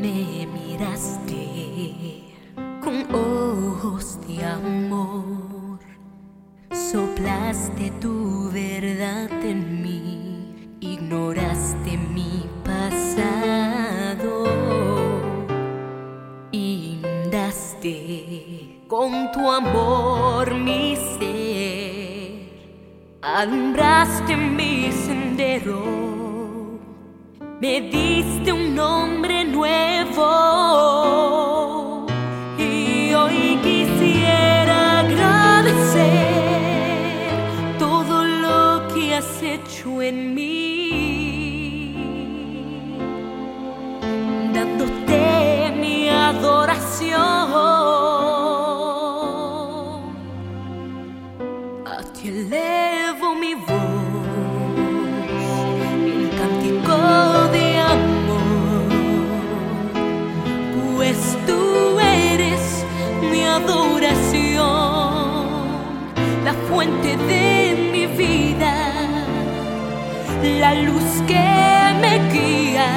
Me miraste con ojos de amor, soplaste tu verdad en mí, ignoraste mi pasado, inundaste con tu amor mi ser, alumbraste mi sendero me diste un nombre nuevo y hoy quisiera agradecer todo lo que has hecho en mí, dándote mi adoración. A ti la fuente de mi vida, la luz que me guía,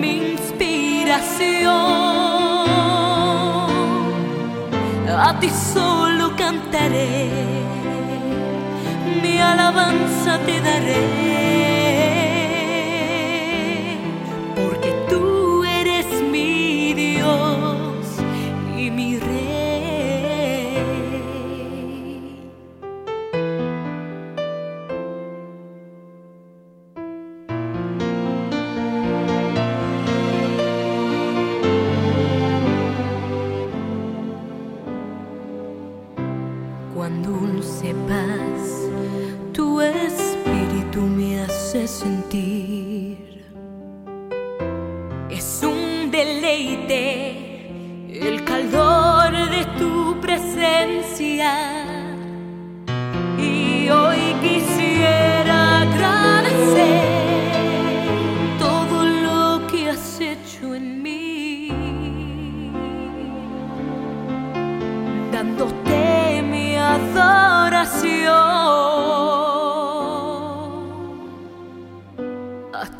mi inspiración. A ti solo cantaré, mi alabanza te daré. Cuán dulce paz tu espíritu me hace sentir. Es un deleite el calor de tu presencia.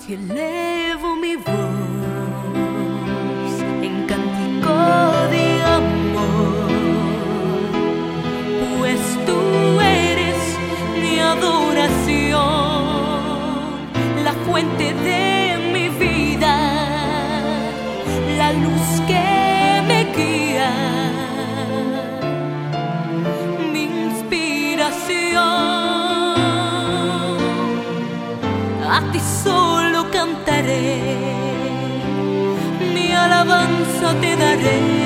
Ti elevo mi voz en cántico de amor, pues tú eres mi adoración, la fuente de mi vida, la luz que me guía. a ti solo cantaré, mi alabanza te daré.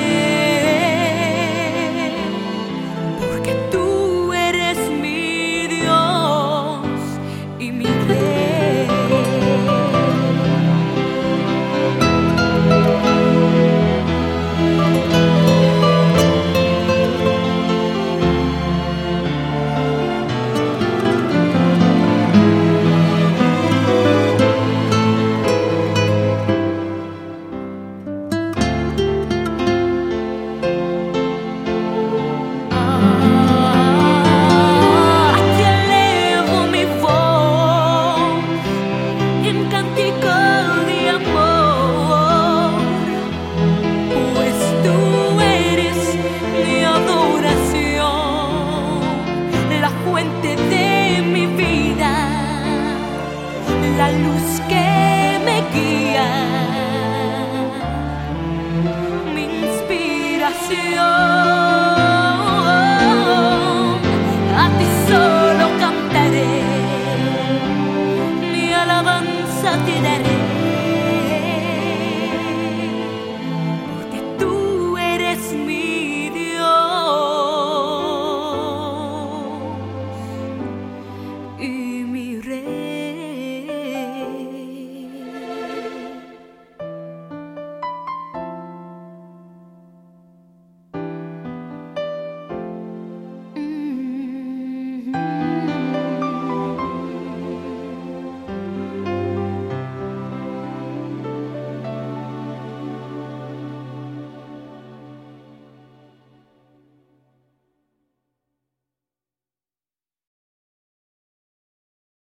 Luz que